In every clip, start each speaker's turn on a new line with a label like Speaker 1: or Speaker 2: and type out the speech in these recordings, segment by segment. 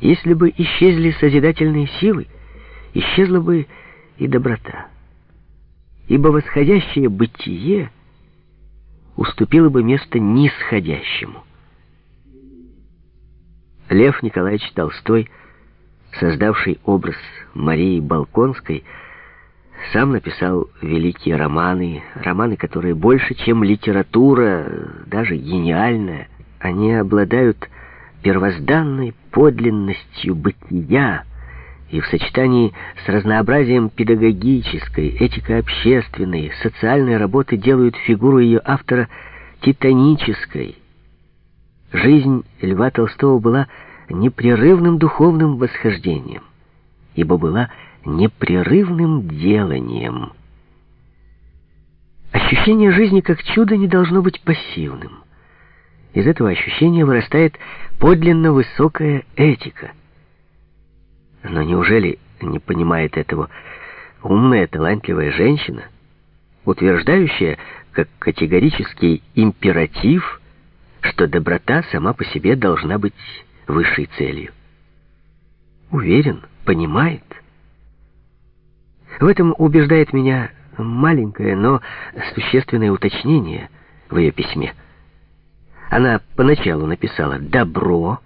Speaker 1: Если бы исчезли созидательные силы, исчезла бы и доброта. Ибо восходящее бытие уступило бы место нисходящему. Лев Николаевич Толстой, создавший образ Марии Балконской, сам написал великие романы, романы, которые больше, чем литература, даже гениальная. Они обладают первозданной подлинностью бытия, и в сочетании с разнообразием педагогической, этико-общественной, социальной работы делают фигуру ее автора титанической. Жизнь Льва Толстого была непрерывным духовным восхождением, ибо была непрерывным деланием. Ощущение жизни как чудо не должно быть пассивным. Из этого ощущения вырастает подлинно высокая этика. Но неужели не понимает этого умная, талантливая женщина, утверждающая как категорический императив, что доброта сама по себе должна быть высшей целью? Уверен, понимает. В этом убеждает меня маленькое, но существенное уточнение в ее письме – она поначалу написала «добро»,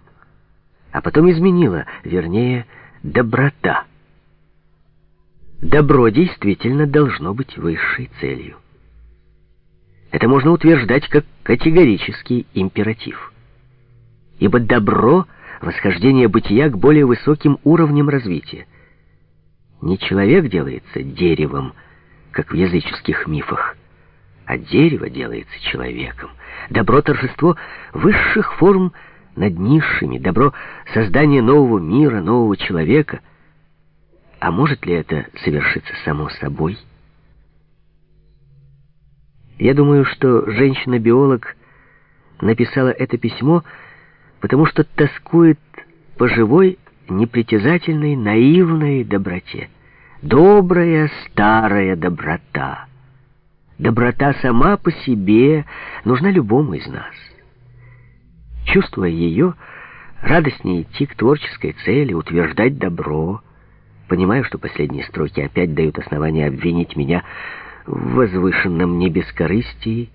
Speaker 1: а потом изменила, вернее, «доброта». Добро действительно должно быть высшей целью. Это можно утверждать как категорический императив. Ибо добро — восхождение бытия к более высоким уровням развития. Не человек делается деревом, как в языческих мифах, а дерево делается человеком. Добро — торжество высших форм над низшими, добро — создание нового мира, нового человека. А может ли это совершиться само собой? Я думаю, что женщина-биолог написала это письмо, потому что тоскует по живой, непритязательной, наивной доброте. Добрая старая доброта — Доброта сама по себе нужна любому из нас. Чувствуя ее, радостнее идти к творческой цели, утверждать добро. Понимаю, что последние строки опять дают основание обвинить меня в возвышенном небескорыстии.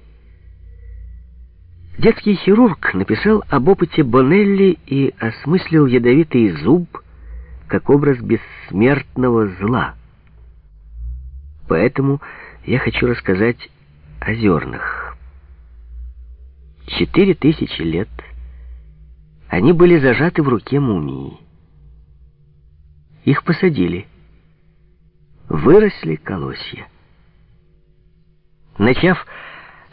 Speaker 1: Детский хирург написал об опыте Бонелли и осмыслил ядовитый зуб как образ бессмертного зла. Поэтому я хочу рассказать о зернах. Четыре тысячи лет они были зажаты в руке мумии. Их посадили. Выросли колосья. Начав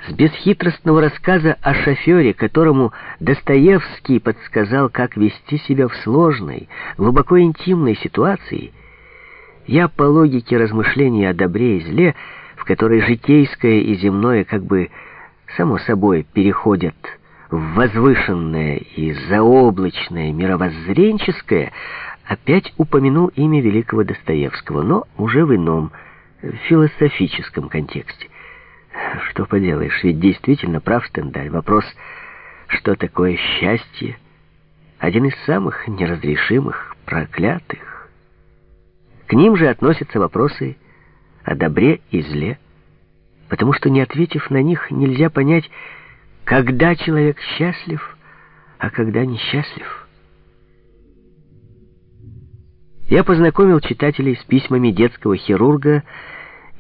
Speaker 1: с бесхитростного рассказа о шофере, которому Достоевский подсказал, как вести себя в сложной, глубоко интимной ситуации, я по логике размышлений о добре и зле которой житейское и земное как бы само собой переходят в возвышенное и заоблачное мировоззренческое, опять упомянул имя великого Достоевского, но уже в ином, философическом контексте. Что поделаешь, ведь действительно прав Стендаль. Вопрос, что такое счастье, один из самых неразрешимых, проклятых. К ним же относятся вопросы о добре и зле, потому что, не ответив на них, нельзя понять, когда человек счастлив, а когда несчастлив. Я познакомил читателей с письмами детского хирурга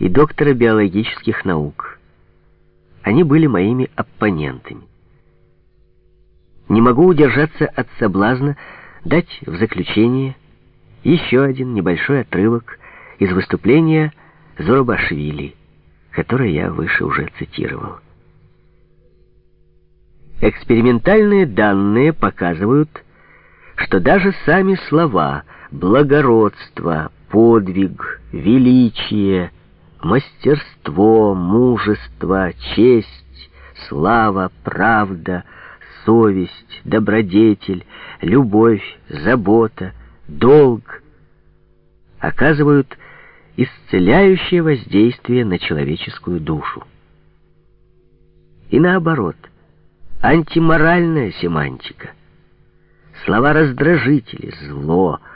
Speaker 1: и доктора биологических наук. Они были моими оппонентами. Не могу удержаться от соблазна дать в заключение еще один небольшой отрывок из выступления Зоробашвили, которое я выше уже цитировал. Экспериментальные данные показывают, что даже сами слова «благородство», «подвиг», «величие», «мастерство», «мужество», «честь», «слава», «правда», «совесть», «добродетель», «любовь», «забота», «долг» оказывают исцеляющее воздействие на человеческую душу. И наоборот, антиморальная семантика. слова раздражители, зло —